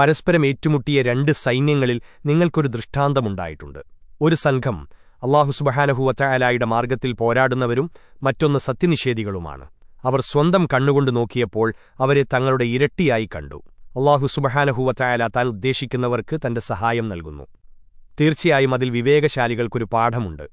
പരസ്പരം ഏറ്റുമുട്ടിയ രണ്ട് സൈന്യങ്ങളിൽ നിങ്ങൾക്കൊരു ദൃഷ്ടാന്തമുണ്ടായിട്ടുണ്ട്. ഒരു സംഘം അള്ളാഹു സുബഹാനഹുവറ്റായാലായുടെ മാർഗത്തിൽ പോരാടുന്നവരും മറ്റൊന്ന് സത്യനിഷേധികളുമാണ്. അവർ സ്വന്തം കണ്ണുകൊണ്ട് നോക്കിയപ്പോൾ അവരെ തങ്ങളുടെ ഇരട്ടിയായി കണ്ടു. അള്ളാഹു സുബഹാനഹുവറ്റായാല താൻ ഉദ്ദേശിക്കുന്നവർക്ക് തന്റെ സഹായം നൽകുന്നു. തീർച്ചയായും അതിൽ വിവേകശാലികൾക്കൊരു പാഠമുണ്ട്.